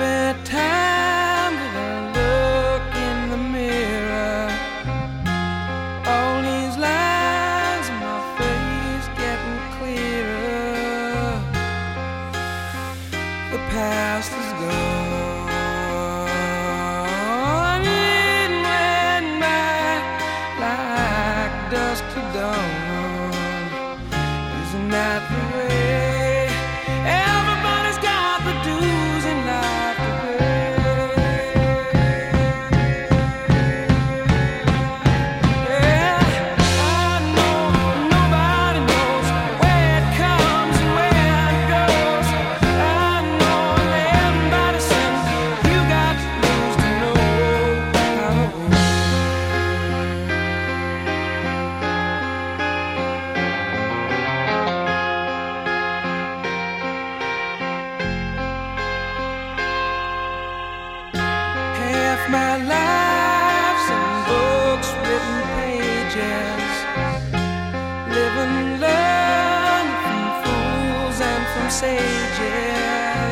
Every time that I look in the mirror, all these lines my face getting clearer. The past is gone. It went by like dusk to dawn. laughs and books written pages, live and learn from fools and from sages.